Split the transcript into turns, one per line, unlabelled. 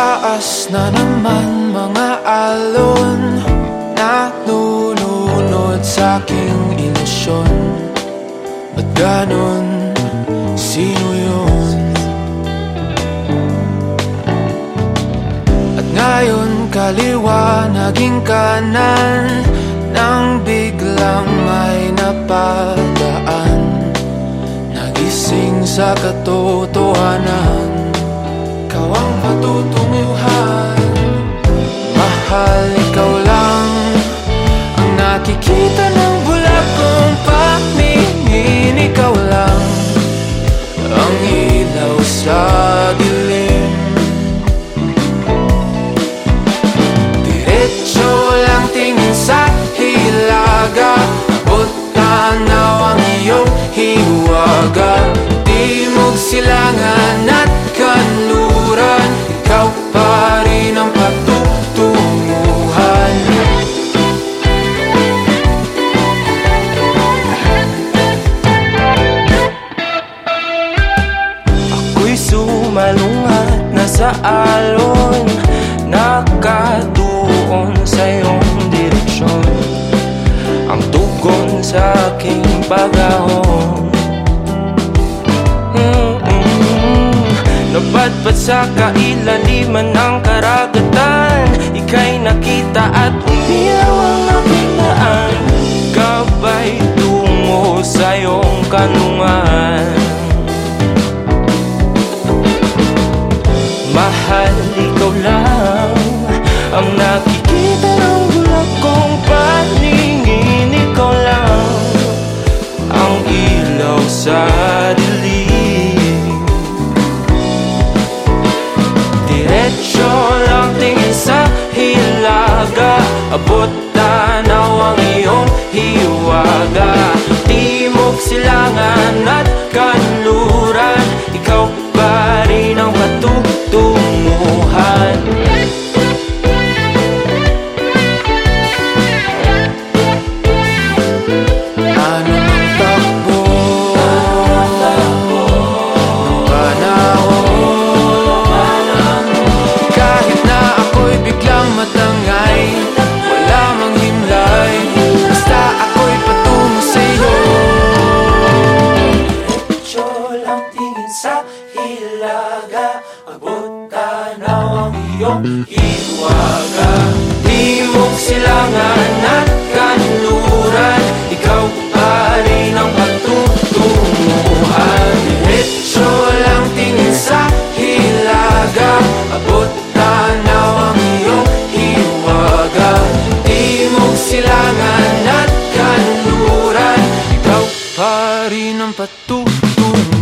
taas na naman mga alon Nalulunod sa aking ilusyon Ba't ganon? Sino yun? At ngayon kaliwa naging kanan Nang biglang may napadaan Nagising sa katotohanan patutunguhan. Mahal, ikaw lang Ang nakikita ng bulag kong paningin Ikaw lang Ang ilaw sa dilim. Diretso lang tingin sa hilaga. Abot tanaw ang iyong hiwaga. Timog silangan at kanluran
sa alon Nakatuon sa iyong direksyon. Ang tugon sa aking pagahon. Mm-mm. Napadpad sa kailaliman ng karagatan. Ika'y nakita at umiyaw ang aking daan. Gabay tungo sa iyong kanungan Abot tanaw ang iyong hiwaga. Timog silangan at kanluran ang
iyong hiwaga. Himog silangan at kanluran. Ikaw pari ng matutunguhan
Diretso lang tingin sa hilaga. Abot tanaw ang iyong hiwaga. Himog silangan at kanluran. Ikaw pari ng patutunguhan